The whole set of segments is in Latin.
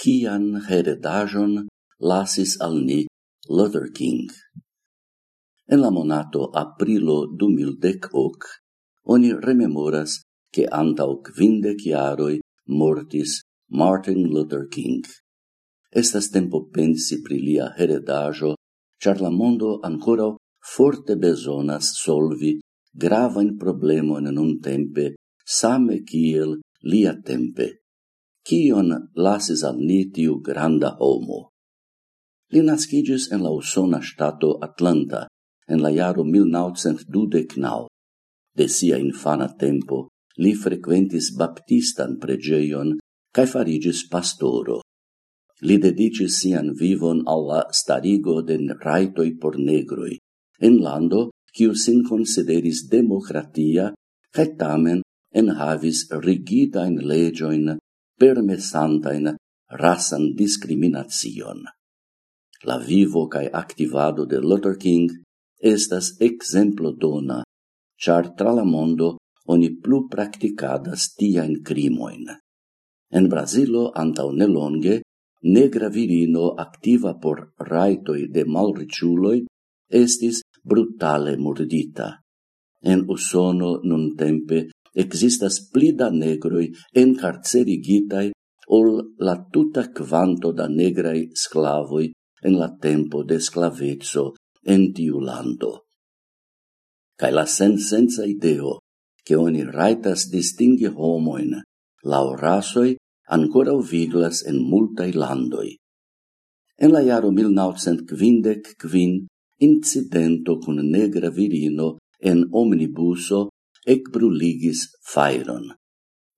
kian heredajon lasis al ni Luther King. En la monato aprilo 2010 oni rememoras che antau quindec iaroi mortis Martin Luther King. Estas tempo pensi pri lia heredajo, char la mondo ancora forte bezonas solvi gravain problemoin un tempe, same kiel lia tempe. Kion lasis al ni tiu granda homo? Li nascigis en la usona stato Atlanta, en la jaro 1929. De sia infana tempo, li frequentis baptistan pregeion cae farigis pastoro. Li dedicis sian vivon alla starigo den raitoi por negroi, en lando quiu sin consideris democratia, cae tamen enhavis rigidain legioin permesantain rasan discriminacion. La vivo cae activado de Luther King estas exemplo dona, char tra la mondo oni plu practicadas tiaen crimoin. En Brasilo, antau nelonge, negra virino activa por raitoi de malriciuloi estis brutale murdita. En Usono nun tempe existas pli da negroj encarcerigitaj ol la tuta quanto da negrai sclavoi en la tempo de sclavezzo en tiu lando. Cai la sensenca ideo, che oni raitas distingi homoin, lau rasoi ancora viglas en multai landoi. En la jaro 1955 incidento cun negra virino en omnibuso ecbruligis fairon.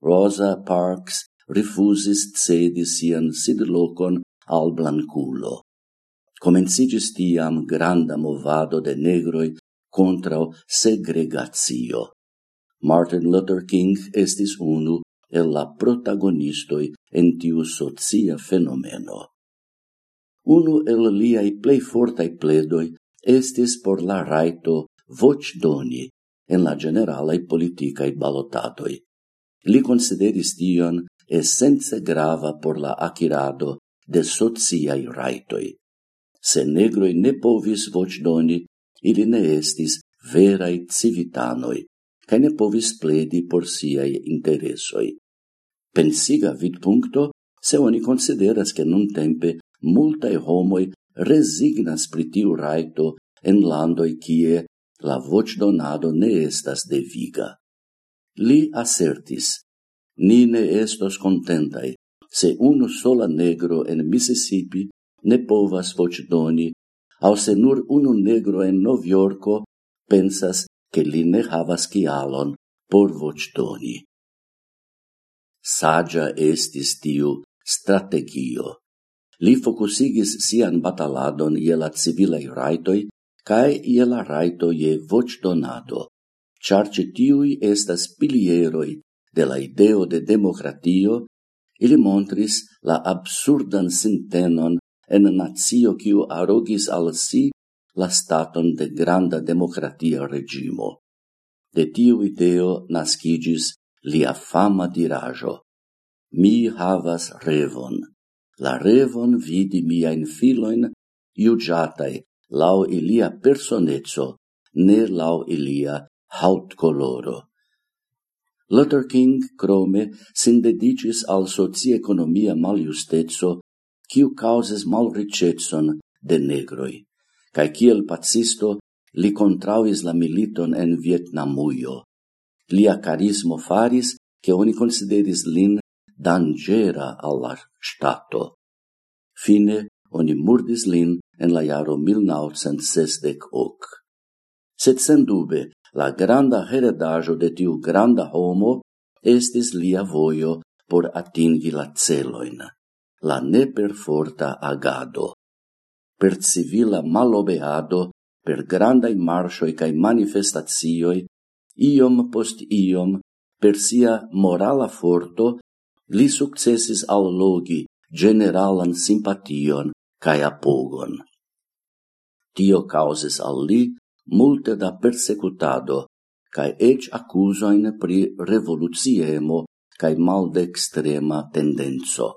Rosa Parks refusis cedi sian sidlocon al blanculo. Comencigis tiam granda movado de negroi contra segregatio. Martin Luther King estis unu el la protagonistoi en tiu socia fenomeno. Unu el liai plei fortai pledoi estis por la raito voc doni en la generalai politicae balotatoi. Li consideris tion essence grava por la acirado de sociai raitoi. Se negroi ne povis vocdoni, ili ne estis verai civitanoi, ca ne povis pledi por siai interesoi. Pensiga vid puncto se oni consideras che nun tempe multae homoi resignas pritiu raito en landoi kie la vocdonado ne estas deviga. Li assertis, ni ne estos contentai, se unu sola negro en Mississippi ne povas vocdoni, au se nur unu negro en Noviorco pensas che li ne havas kialon por vocdoni. Sagia estis tiu strategio. Li focusigis sian bataladon je la civilei raitoi cae ie la raito je vocdonado, char tiui estas pilieroi de la ideo de democratio, ili montris la absurdan sintenon en nazio kiu arogis al si la staton de granda democratia regimo. De tiu ideo nascigis lia fama dirajo. Mi havas revon. La revon vidi miain filoin, iugiatai lau ilia personezzo, ne lau ilia haut coloro. Luther King, crome, sin dedicis al socioeconomia maliustezzo, quiu causes malricetson de negroi, cae kiel pacisto li contrauis la militon en Vietnamuio. Lia carismo faris che oni consideris lin dangera alla stato. Fine oni murdis lin en la jaro 1968. ok. Sed sendube, la granda heredajo de tiu granda homo estis lia voio por atingi la celoin, la neperforta agado. Per civila malobeado, per grandai marshoi cae manifestatioi, iom post iom, per sia morala forto, li sukcesis allogi generalan simpation cae apogon. Tio causes al li multe da persecutado, cae ec accusoin pri revoluziemo cae maldextrema tendenzo.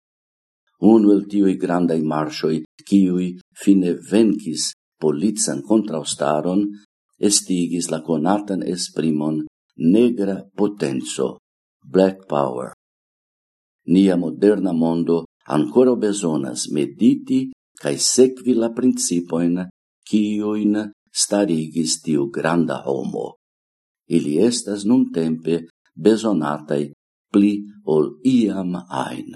Unu el tiui grandai marshoi, ciui fine vencis polizan contraustaron, estigis la conatan esprimon negra potenzo, black power. Nia moderna mondo ancora besonas mediti cae secvi la principoin cioin starigis tiu granda homo. Ili estas nun tempe besonatai pli ol iam ain.